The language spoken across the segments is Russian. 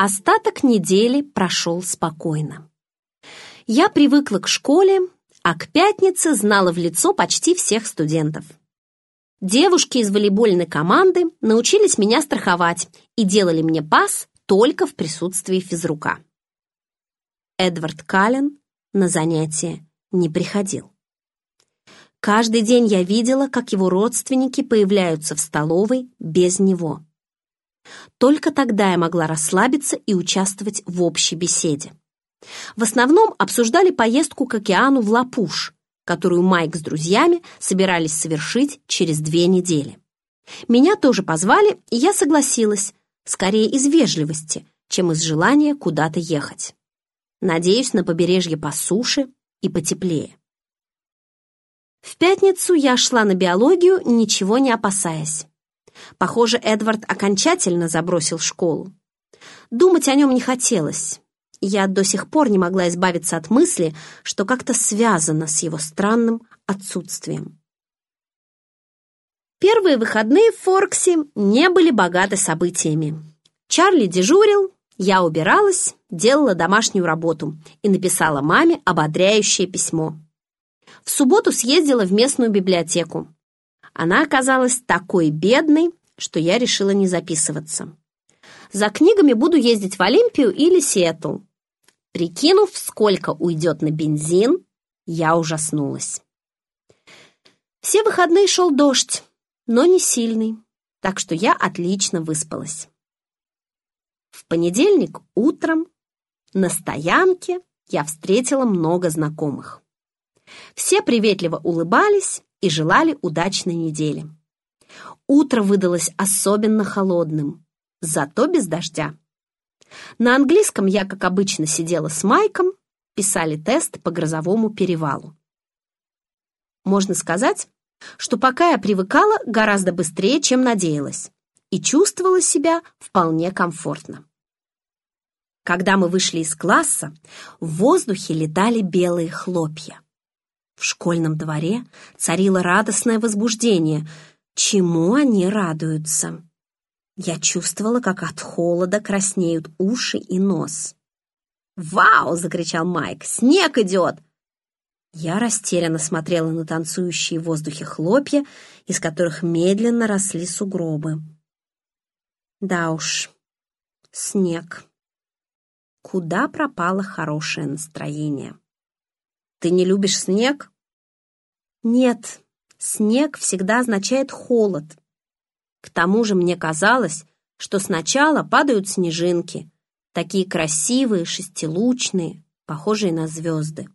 Остаток недели прошел спокойно. Я привыкла к школе, а к пятнице знала в лицо почти всех студентов. Девушки из волейбольной команды научились меня страховать и делали мне пас только в присутствии физрука. Эдвард Каллен на занятия не приходил. Каждый день я видела, как его родственники появляются в столовой без него. Только тогда я могла расслабиться и участвовать в общей беседе. В основном обсуждали поездку к океану в Лапуш, которую Майк с друзьями собирались совершить через две недели. Меня тоже позвали, и я согласилась, скорее из вежливости, чем из желания куда-то ехать. Надеюсь на побережье по суше и потеплее. В пятницу я шла на биологию, ничего не опасаясь. Похоже, Эдвард окончательно забросил школу. Думать о нем не хотелось. Я до сих пор не могла избавиться от мысли, что как-то связано с его странным отсутствием. Первые выходные в Форксе не были богаты событиями. Чарли дежурил, я убиралась, делала домашнюю работу и написала маме ободряющее письмо. В субботу съездила в местную библиотеку. Она оказалась такой бедной, что я решила не записываться. За книгами буду ездить в Олимпию или Сиэтл. Прикинув, сколько уйдет на бензин, я ужаснулась. Все выходные шел дождь, но не сильный, так что я отлично выспалась. В понедельник утром на стоянке я встретила много знакомых. Все приветливо улыбались и желали удачной недели. Утро выдалось особенно холодным, зато без дождя. На английском я, как обычно, сидела с Майком, писали тест по грозовому перевалу. Можно сказать, что пока я привыкала гораздо быстрее, чем надеялась, и чувствовала себя вполне комфортно. Когда мы вышли из класса, в воздухе летали белые хлопья. В школьном дворе царило радостное возбуждение. Чему они радуются? Я чувствовала, как от холода краснеют уши и нос. «Вау!» — закричал Майк. «Снег идет!» Я растерянно смотрела на танцующие в воздухе хлопья, из которых медленно росли сугробы. Да уж, снег. Куда пропало хорошее настроение? Ты не любишь снег? Нет, снег всегда означает холод. К тому же мне казалось, что сначала падают снежинки, такие красивые, шестилучные, похожие на звезды.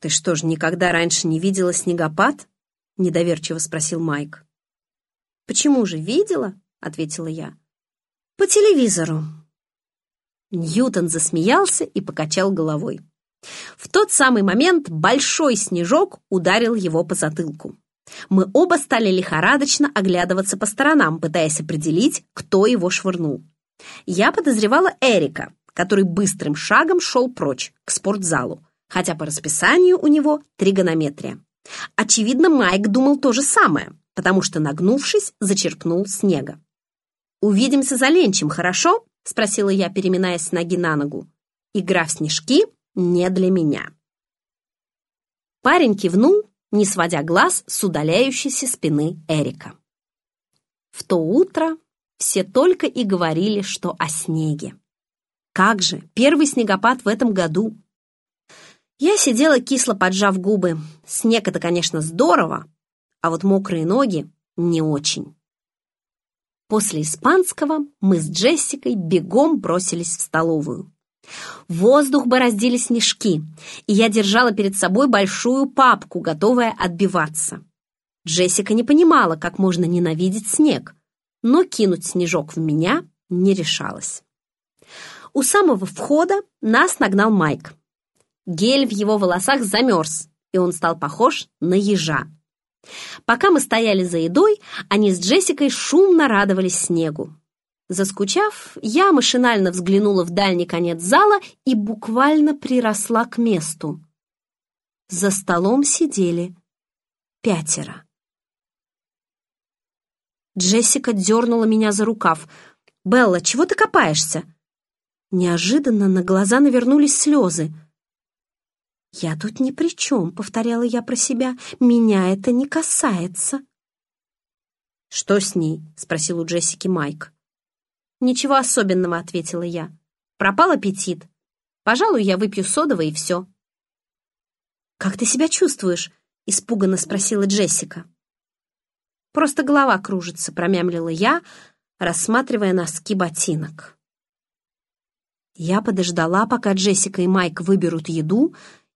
«Ты что ж, никогда раньше не видела снегопад?» — недоверчиво спросил Майк. «Почему же видела?» — ответила я. «По телевизору». Ньютон засмеялся и покачал головой. В тот самый момент большой снежок ударил его по затылку. Мы оба стали лихорадочно оглядываться по сторонам, пытаясь определить, кто его швырнул. Я подозревала Эрика, который быстрым шагом шел прочь, к спортзалу, хотя по расписанию у него тригонометрия. Очевидно, Майк думал то же самое, потому что, нагнувшись, зачерпнул снега. «Увидимся за ленчем, хорошо?» — спросила я, переминаясь с ноги на ногу. «Игра в снежки не для меня». Парень кивнул, не сводя глаз с удаляющейся спины Эрика. В то утро все только и говорили, что о снеге. Как же, первый снегопад в этом году. Я сидела кисло поджав губы. Снег — это, конечно, здорово, а вот мокрые ноги — не очень. После испанского мы с Джессикой бегом бросились в столовую. Воздух бороздили снежки, и я держала перед собой большую папку, готовая отбиваться. Джессика не понимала, как можно ненавидеть снег, но кинуть снежок в меня не решалась. У самого входа нас нагнал Майк. Гель в его волосах замерз, и он стал похож на ежа. Пока мы стояли за едой, они с Джессикой шумно радовались снегу. Заскучав, я машинально взглянула в дальний конец зала и буквально приросла к месту. За столом сидели пятеро. Джессика дернула меня за рукав. «Белла, чего ты копаешься?» Неожиданно на глаза навернулись слезы. «Я тут ни при чем», — повторяла я про себя. «Меня это не касается». «Что с ней?» — спросил у Джессики Майк. «Ничего особенного», — ответила я. «Пропал аппетит. Пожалуй, я выпью содовое и все». «Как ты себя чувствуешь?» — испуганно спросила Джессика. «Просто голова кружится», — промямлила я, рассматривая носки ботинок. Я подождала, пока Джессика и Майк выберут еду,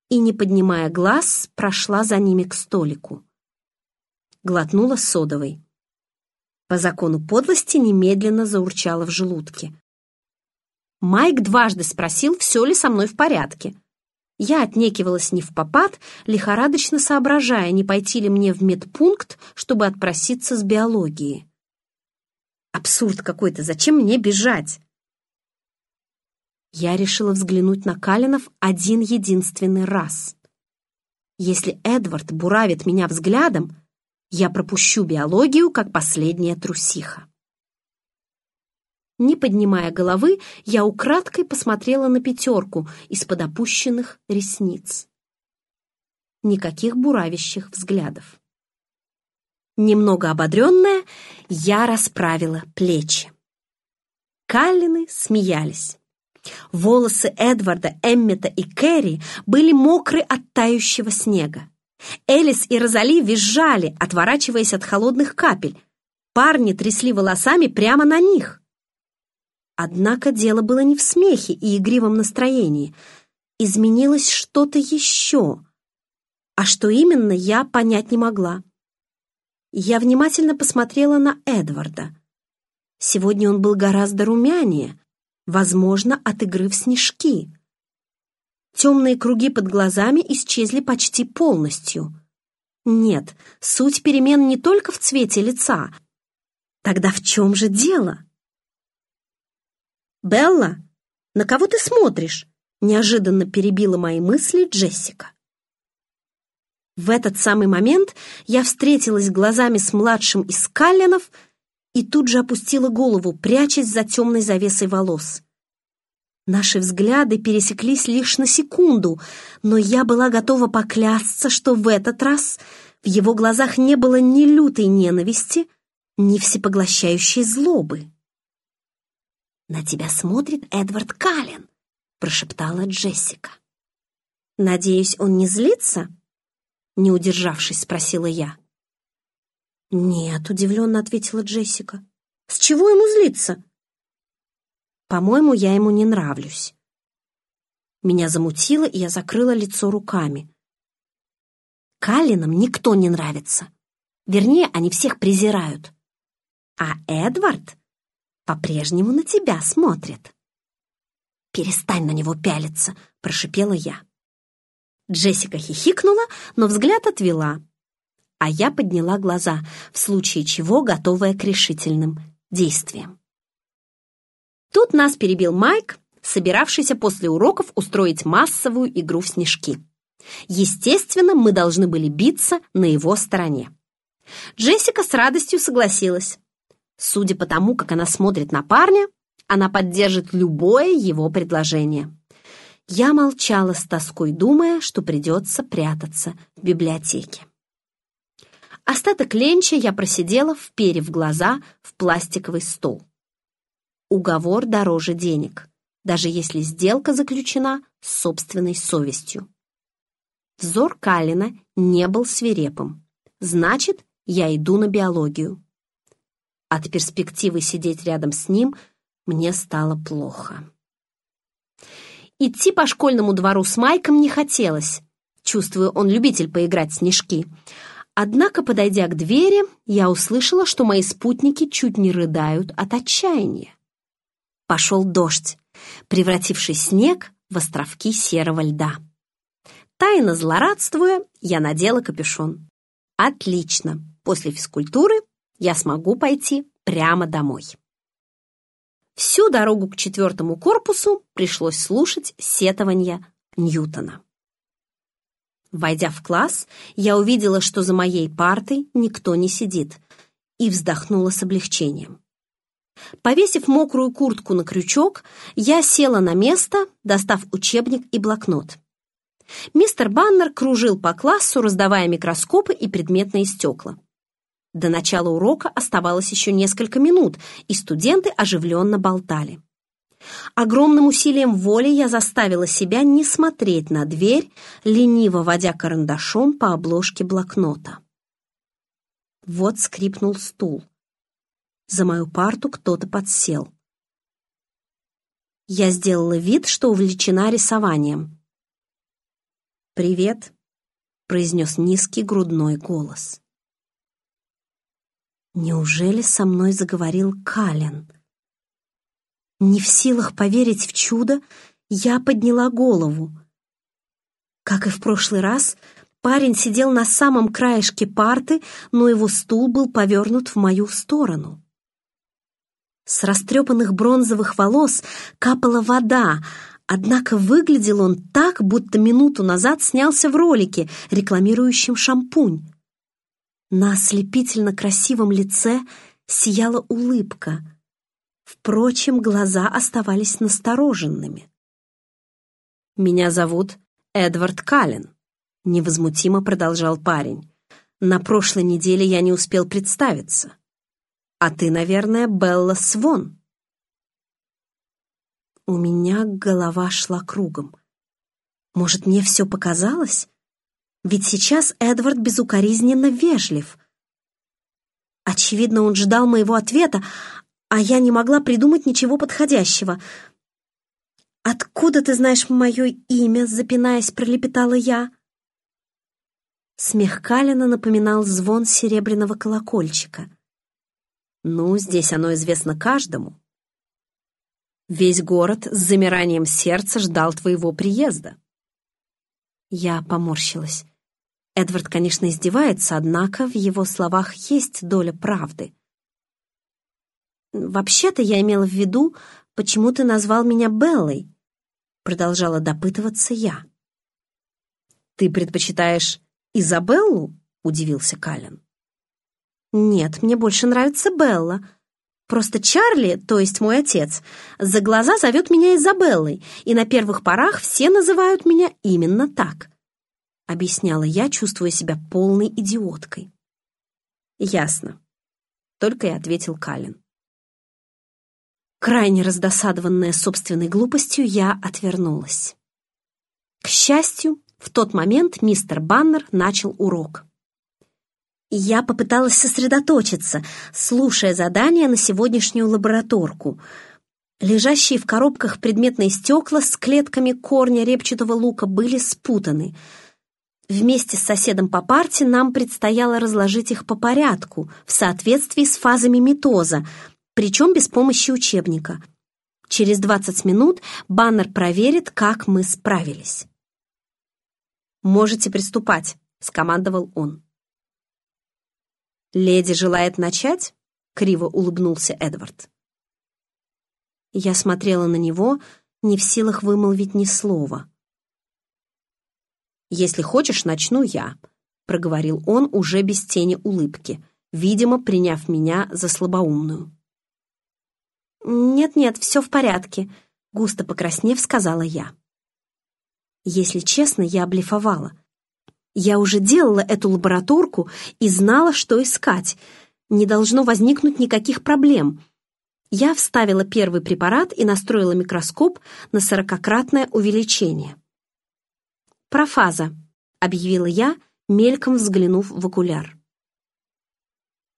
и, не поднимая глаз, прошла за ними к столику. Глотнула содовой. По закону подлости немедленно заурчала в желудке. Майк дважды спросил, все ли со мной в порядке. Я отнекивалась не в попад, лихорадочно соображая, не пойти ли мне в медпункт, чтобы отпроситься с биологии. Абсурд какой-то, зачем мне бежать? Я решила взглянуть на Калинов один единственный раз. Если Эдвард буравит меня взглядом, я пропущу биологию, как последняя трусиха. Не поднимая головы, я украдкой посмотрела на пятерку из-под опущенных ресниц. Никаких буравящих взглядов. Немного ободренная, я расправила плечи. Каллины смеялись. Волосы Эдварда, Эммета и Кэрри были мокры от тающего снега. Элис и Розали визжали, отворачиваясь от холодных капель. Парни трясли волосами прямо на них. Однако дело было не в смехе и игривом настроении. Изменилось что-то еще. А что именно, я понять не могла. Я внимательно посмотрела на Эдварда. Сегодня он был гораздо румянее, возможно, от игры в снежки. Темные круги под глазами исчезли почти полностью. Нет, суть перемен не только в цвете лица. Тогда в чем же дело? «Белла, на кого ты смотришь?» неожиданно перебила мои мысли Джессика. В этот самый момент я встретилась глазами с младшим из Каллинов и тут же опустила голову, прячась за темной завесой волос. Наши взгляды пересеклись лишь на секунду, но я была готова поклясться, что в этот раз в его глазах не было ни лютой ненависти, ни всепоглощающей злобы. «На тебя смотрит Эдвард Каллен», — прошептала Джессика. «Надеюсь, он не злится?» Не удержавшись, спросила я. «Нет», — удивленно ответила Джессика. «С чего ему злиться?» «По-моему, я ему не нравлюсь». Меня замутило, и я закрыла лицо руками. Каллинам никто не нравится. Вернее, они всех презирают. А Эдвард по-прежнему на тебя смотрит. «Перестань на него пялиться», — прошипела я. Джессика хихикнула, но взгляд отвела, а я подняла глаза, в случае чего готовая к решительным действиям. Тут нас перебил Майк, собиравшийся после уроков устроить массовую игру в снежки. Естественно, мы должны были биться на его стороне. Джессика с радостью согласилась. Судя по тому, как она смотрит на парня, она поддержит любое его предложение. Я молчала с тоской, думая, что придется прятаться в библиотеке. Остаток ленча я просидела, вперев глаза в пластиковый стол. Уговор дороже денег, даже если сделка заключена с собственной совестью. Взор Калина не был свирепым. Значит, я иду на биологию. От перспективы сидеть рядом с ним мне стало плохо. Идти по школьному двору с Майком не хотелось. Чувствую, он любитель поиграть в снежки. Однако, подойдя к двери, я услышала, что мои спутники чуть не рыдают от отчаяния. Пошел дождь, превративший снег в островки серого льда. Тайно злорадствуя, я надела капюшон. Отлично, после физкультуры я смогу пойти прямо домой. Всю дорогу к четвертому корпусу пришлось слушать сетования Ньютона. Войдя в класс, я увидела, что за моей партой никто не сидит, и вздохнула с облегчением. Повесив мокрую куртку на крючок, я села на место, достав учебник и блокнот. Мистер Баннер кружил по классу, раздавая микроскопы и предметные стекла. До начала урока оставалось еще несколько минут, и студенты оживленно болтали. Огромным усилием воли я заставила себя не смотреть на дверь, лениво водя карандашом по обложке блокнота. Вот скрипнул стул. За мою парту кто-то подсел. Я сделала вид, что увлечена рисованием. «Привет», — произнес низкий грудной голос. Неужели со мной заговорил Кален? Не в силах поверить в чудо, я подняла голову. Как и в прошлый раз, парень сидел на самом краешке парты, но его стул был повернут в мою сторону. С растрепанных бронзовых волос капала вода, однако выглядел он так, будто минуту назад снялся в ролике, рекламирующем шампунь. На ослепительно красивом лице сияла улыбка. Впрочем, глаза оставались настороженными. «Меня зовут Эдвард Каллен», — невозмутимо продолжал парень. «На прошлой неделе я не успел представиться. А ты, наверное, Белла Свон. У меня голова шла кругом. Может, мне все показалось? Ведь сейчас Эдвард безукоризненно вежлив. Очевидно, он ждал моего ответа, а я не могла придумать ничего подходящего. «Откуда ты знаешь мое имя?» — запинаясь, пролепетала я. Смех Калина напоминал звон серебряного колокольчика. Ну, здесь оно известно каждому. Весь город с замиранием сердца ждал твоего приезда. Я поморщилась. Эдвард, конечно, издевается, однако в его словах есть доля правды. «Вообще-то я имела в виду, почему ты назвал меня Беллой?» Продолжала допытываться я. «Ты предпочитаешь Изабеллу?» — удивился Каллен. «Нет, мне больше нравится Белла. Просто Чарли, то есть мой отец, за глаза зовет меня Изабеллой, и на первых порах все называют меня именно так», — объясняла я, чувствуя себя полной идиоткой. «Ясно», — только и ответил Калин. Крайне раздосадованная собственной глупостью, я отвернулась. К счастью, в тот момент мистер Баннер начал урок. Я попыталась сосредоточиться, слушая задания на сегодняшнюю лабораторку. Лежащие в коробках предметные стекла с клетками корня репчатого лука были спутаны. Вместе с соседом по парте нам предстояло разложить их по порядку, в соответствии с фазами митоза, причем без помощи учебника. Через 20 минут баннер проверит, как мы справились. «Можете приступать», — скомандовал он. «Леди желает начать?» — криво улыбнулся Эдвард. Я смотрела на него, не в силах вымолвить ни слова. «Если хочешь, начну я», — проговорил он уже без тени улыбки, видимо, приняв меня за слабоумную. «Нет-нет, все в порядке», — густо покраснев, сказала я. Если честно, я блефовала — я уже делала эту лабораторку и знала, что искать. Не должно возникнуть никаких проблем. Я вставила первый препарат и настроила микроскоп на сорокократное увеличение. «Профаза», — объявила я, мельком взглянув в окуляр.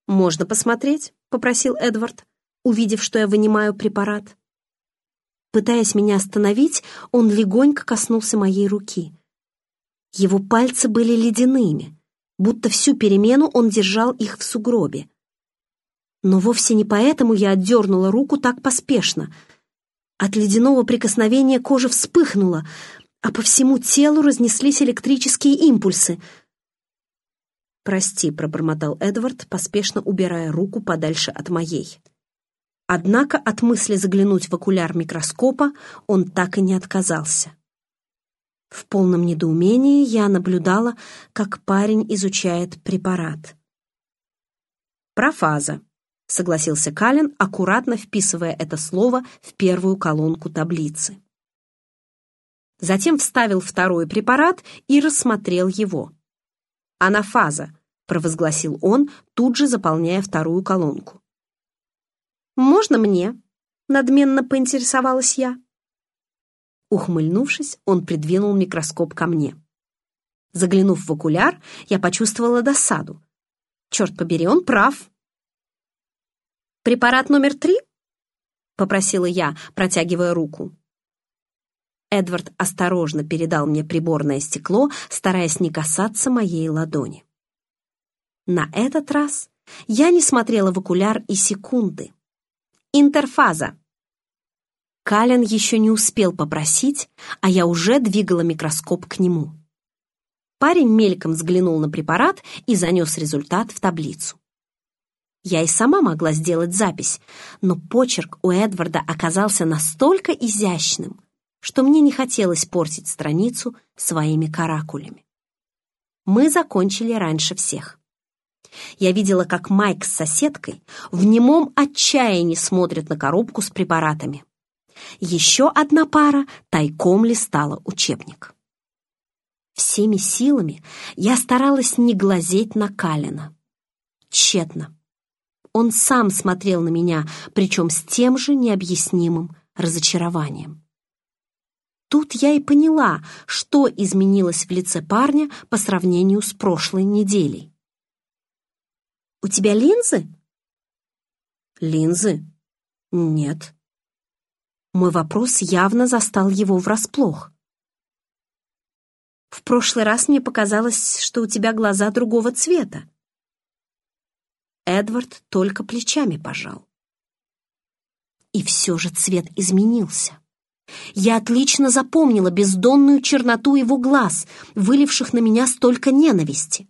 «Можно посмотреть?» — попросил Эдвард, увидев, что я вынимаю препарат. Пытаясь меня остановить, он легонько коснулся моей руки. Его пальцы были ледяными, будто всю перемену он держал их в сугробе. Но вовсе не поэтому я отдернула руку так поспешно. От ледяного прикосновения кожа вспыхнула, а по всему телу разнеслись электрические импульсы. «Прости», — пробормотал Эдвард, поспешно убирая руку подальше от моей. Однако от мысли заглянуть в окуляр микроскопа он так и не отказался. В полном недоумении я наблюдала, как парень изучает препарат. Профаза. согласился Калин, аккуратно вписывая это слово в первую колонку таблицы. Затем вставил второй препарат и рассмотрел его. «Анафаза», — провозгласил он, тут же заполняя вторую колонку. «Можно мне?» — надменно поинтересовалась я. Ухмыльнувшись, он придвинул микроскоп ко мне. Заглянув в окуляр, я почувствовала досаду. Черт побери, он прав. «Препарат номер три?» — попросила я, протягивая руку. Эдвард осторожно передал мне приборное стекло, стараясь не касаться моей ладони. На этот раз я не смотрела в окуляр и секунды. Интерфаза. Кален еще не успел попросить, а я уже двигала микроскоп к нему. Парень мельком взглянул на препарат и занес результат в таблицу. Я и сама могла сделать запись, но почерк у Эдварда оказался настолько изящным, что мне не хотелось портить страницу своими каракулями. Мы закончили раньше всех. Я видела, как Майк с соседкой в немом отчаянии смотрят на коробку с препаратами. Еще одна пара тайком листала учебник. Всеми силами я старалась не глазеть на Калина. Тщетно. Он сам смотрел на меня, причем с тем же необъяснимым разочарованием. Тут я и поняла, что изменилось в лице парня по сравнению с прошлой неделей. «У тебя линзы?» «Линзы? Нет». Мой вопрос явно застал его врасплох. «В прошлый раз мне показалось, что у тебя глаза другого цвета». Эдвард только плечами пожал. И все же цвет изменился. Я отлично запомнила бездонную черноту его глаз, выливших на меня столько ненависти.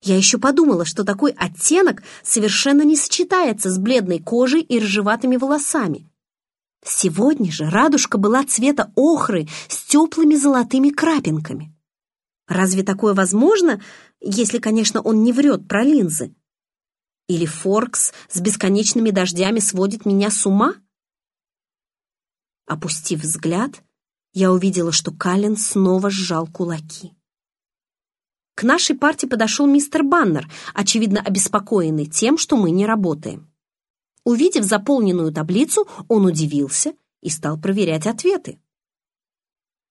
Я еще подумала, что такой оттенок совершенно не сочетается с бледной кожей и рыжеватыми волосами. Сегодня же радужка была цвета охры с теплыми золотыми крапинками. Разве такое возможно, если, конечно, он не врет про линзы? Или Форкс с бесконечными дождями сводит меня с ума? Опустив взгляд, я увидела, что Каллен снова сжал кулаки. К нашей парте подошел мистер Баннер, очевидно обеспокоенный тем, что мы не работаем. Увидев заполненную таблицу, он удивился и стал проверять ответы.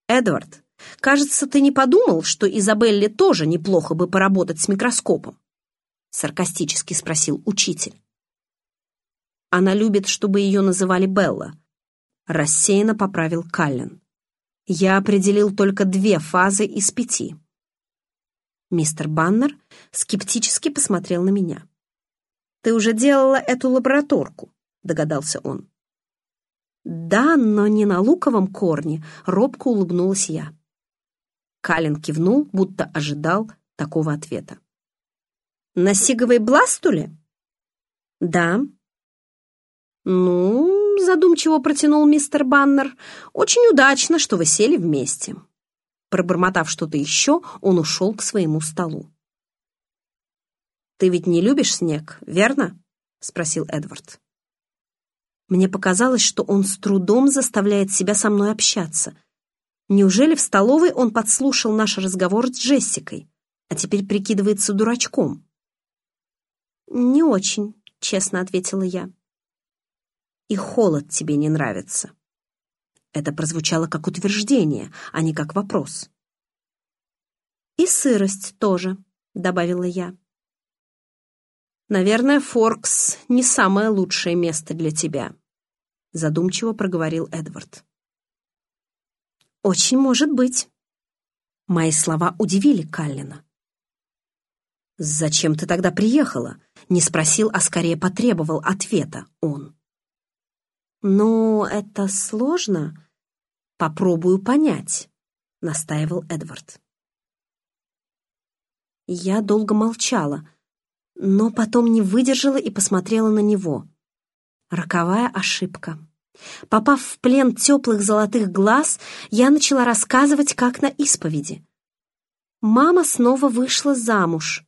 «Эдвард, кажется, ты не подумал, что Изабелле тоже неплохо бы поработать с микроскопом?» Саркастически спросил учитель. Она любит, чтобы ее называли Белла, рассеянно поправил Каллен. Я определил только две фазы из пяти. Мистер Баннер скептически посмотрел на меня. «Ты уже делала эту лабораторку», — догадался он. «Да, но не на луковом корне», — робко улыбнулась я. Калин кивнул, будто ожидал такого ответа. «На сиговой бластуле?» «Да». «Ну, задумчиво протянул мистер Баннер. «Очень удачно, что вы сели вместе». Пробормотав что-то еще, он ушел к своему столу. «Ты ведь не любишь снег, верно?» — спросил Эдвард. Мне показалось, что он с трудом заставляет себя со мной общаться. Неужели в столовой он подслушал наш разговор с Джессикой, а теперь прикидывается дурачком? «Не очень», — честно ответила я и холод тебе не нравится. Это прозвучало как утверждение, а не как вопрос. «И сырость тоже», — добавила я. «Наверное, Форкс не самое лучшее место для тебя», — задумчиво проговорил Эдвард. «Очень может быть». Мои слова удивили Каллина. «Зачем ты тогда приехала?» — не спросил, а скорее потребовал ответа он. «Ну, это сложно. Попробую понять», — настаивал Эдвард. Я долго молчала, но потом не выдержала и посмотрела на него. Роковая ошибка. Попав в плен теплых золотых глаз, я начала рассказывать, как на исповеди. Мама снова вышла замуж.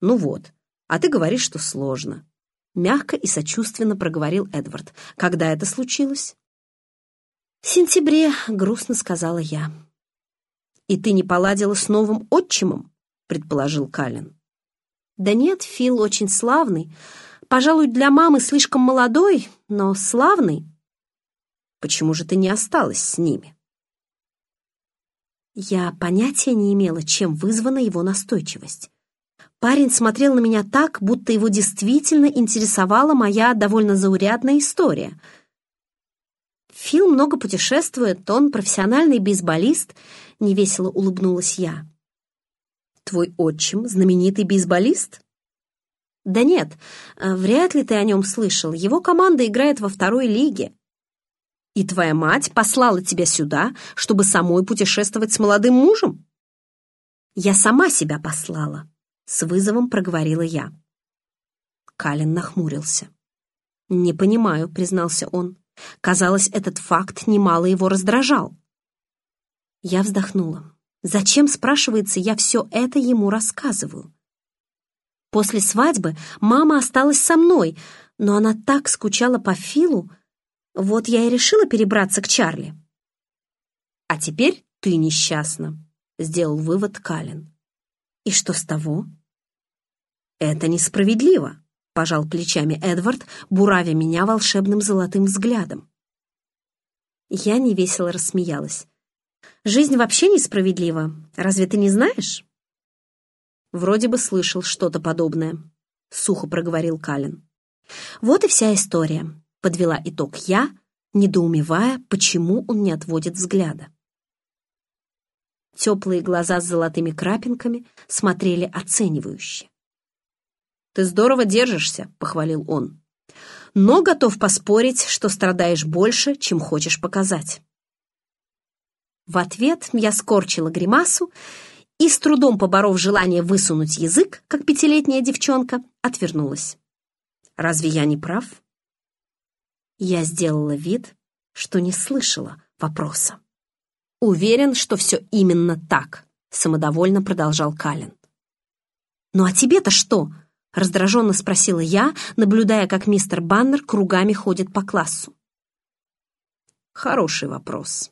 Ну вот, а ты говоришь, что сложно. Мягко и сочувственно проговорил Эдвард. «Когда это случилось?» «В сентябре», — грустно сказала я. «И ты не поладила с новым отчимом?» — предположил Каллен. «Да нет, Фил очень славный. Пожалуй, для мамы слишком молодой, но славный». «Почему же ты не осталась с ними?» Я понятия не имела, чем вызвана его настойчивость. Парень смотрел на меня так, будто его действительно интересовала моя довольно заурядная история. Фил много путешествует, он профессиональный бейсболист, невесело улыбнулась я. Твой отчим знаменитый бейсболист? Да нет, вряд ли ты о нем слышал. Его команда играет во второй лиге. И твоя мать послала тебя сюда, чтобы самой путешествовать с молодым мужем? Я сама себя послала. С вызовом проговорила я. Калин нахмурился. «Не понимаю», — признался он. Казалось, этот факт немало его раздражал. Я вздохнула. Зачем, спрашивается, я все это ему рассказываю? После свадьбы мама осталась со мной, но она так скучала по Филу, вот я и решила перебраться к Чарли. «А теперь ты несчастна», — сделал вывод Калин. «И что с того?» «Это несправедливо», — пожал плечами Эдвард, буравя меня волшебным золотым взглядом. Я невесело рассмеялась. «Жизнь вообще несправедлива. Разве ты не знаешь?» «Вроде бы слышал что-то подобное», — сухо проговорил Калин. «Вот и вся история», — подвела итог я, недоумевая, почему он не отводит взгляда. Теплые глаза с золотыми крапинками смотрели оценивающе. «Ты здорово держишься», — похвалил он. «Но готов поспорить, что страдаешь больше, чем хочешь показать». В ответ я скорчила гримасу и, с трудом поборов желание высунуть язык, как пятилетняя девчонка, отвернулась. «Разве я не прав?» Я сделала вид, что не слышала вопроса. «Уверен, что все именно так», — самодовольно продолжал Калин. «Ну а тебе-то что?» — раздраженно спросила я, наблюдая, как мистер Баннер кругами ходит по классу. «Хороший вопрос», —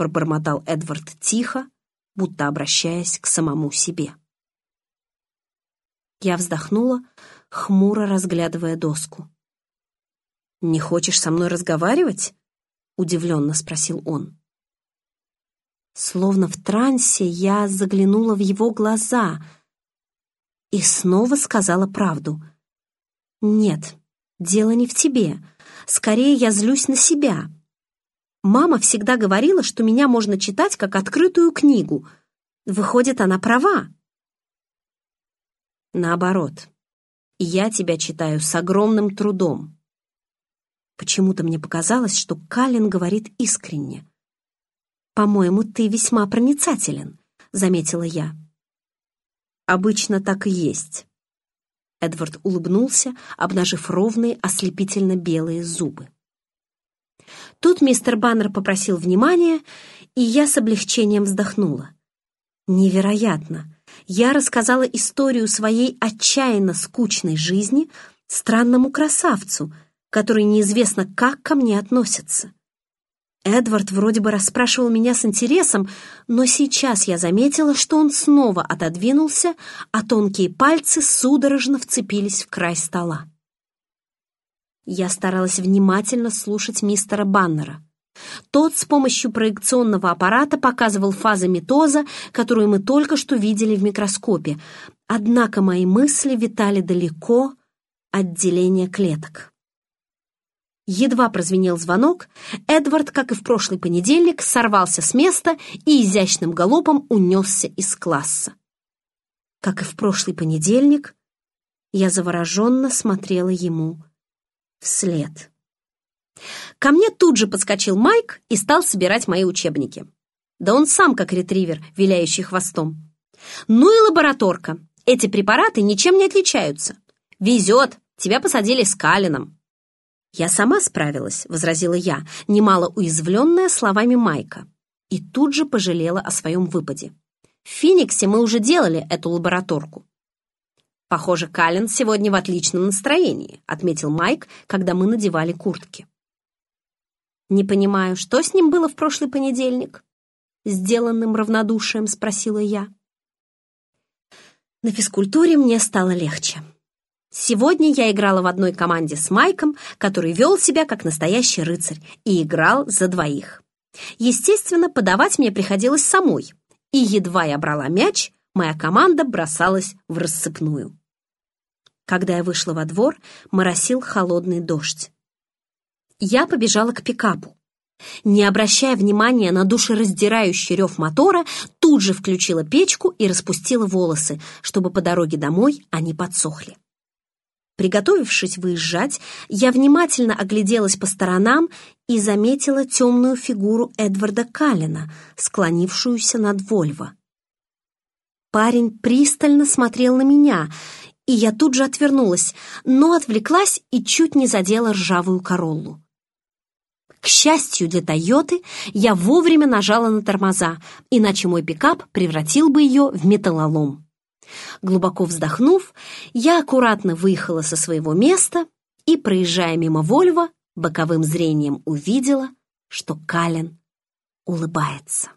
пробормотал Эдвард тихо, будто обращаясь к самому себе. Я вздохнула, хмуро разглядывая доску. «Не хочешь со мной разговаривать?» — удивленно спросил он. Словно в трансе я заглянула в его глаза и снова сказала правду. «Нет, дело не в тебе. Скорее, я злюсь на себя. Мама всегда говорила, что меня можно читать как открытую книгу. Выходит, она права». «Наоборот, я тебя читаю с огромным трудом». Почему-то мне показалось, что Каллен говорит искренне. «По-моему, ты весьма проницателен», — заметила я. «Обычно так и есть». Эдвард улыбнулся, обнажив ровные, ослепительно белые зубы. Тут мистер Баннер попросил внимания, и я с облегчением вздохнула. Невероятно! Я рассказала историю своей отчаянно скучной жизни странному красавцу, который неизвестно как ко мне относится. Эдвард вроде бы расспрашивал меня с интересом, но сейчас я заметила, что он снова отодвинулся, а тонкие пальцы судорожно вцепились в край стола. Я старалась внимательно слушать мистера Баннера. Тот с помощью проекционного аппарата показывал фазы митоза, которую мы только что видели в микроскопе, однако мои мысли витали далеко от деления клеток. Едва прозвенел звонок, Эдвард, как и в прошлый понедельник, сорвался с места и изящным галопом унесся из класса. Как и в прошлый понедельник, я завороженно смотрела ему вслед. Ко мне тут же подскочил Майк и стал собирать мои учебники. Да он сам как ретривер, виляющий хвостом. Ну и лабораторка. Эти препараты ничем не отличаются. Везет, тебя посадили с Калином. «Я сама справилась», — возразила я, немало уязвленная словами Майка, и тут же пожалела о своем выпаде. «В Фениксе мы уже делали эту лабораторку». «Похоже, Каллен сегодня в отличном настроении», отметил Майк, когда мы надевали куртки. «Не понимаю, что с ним было в прошлый понедельник?» Сделанным равнодушием спросила я. На физкультуре мне стало легче. Сегодня я играла в одной команде с Майком, который вел себя как настоящий рыцарь и играл за двоих. Естественно, подавать мне приходилось самой, и едва я брала мяч, моя команда бросалась в рассыпную. Когда я вышла во двор, моросил холодный дождь. Я побежала к пикапу. Не обращая внимания на душераздирающий рев мотора, тут же включила печку и распустила волосы, чтобы по дороге домой они подсохли. Приготовившись выезжать, я внимательно огляделась по сторонам и заметила темную фигуру Эдварда Каллина, склонившуюся над Вольво. Парень пристально смотрел на меня, и я тут же отвернулась, но отвлеклась и чуть не задела ржавую короллу. К счастью для Тойоты, я вовремя нажала на тормоза, иначе мой пикап превратил бы ее в металлолом. Глубоко вздохнув, я аккуратно выехала со своего места и, проезжая мимо Вольва, боковым зрением увидела, что Кален улыбается.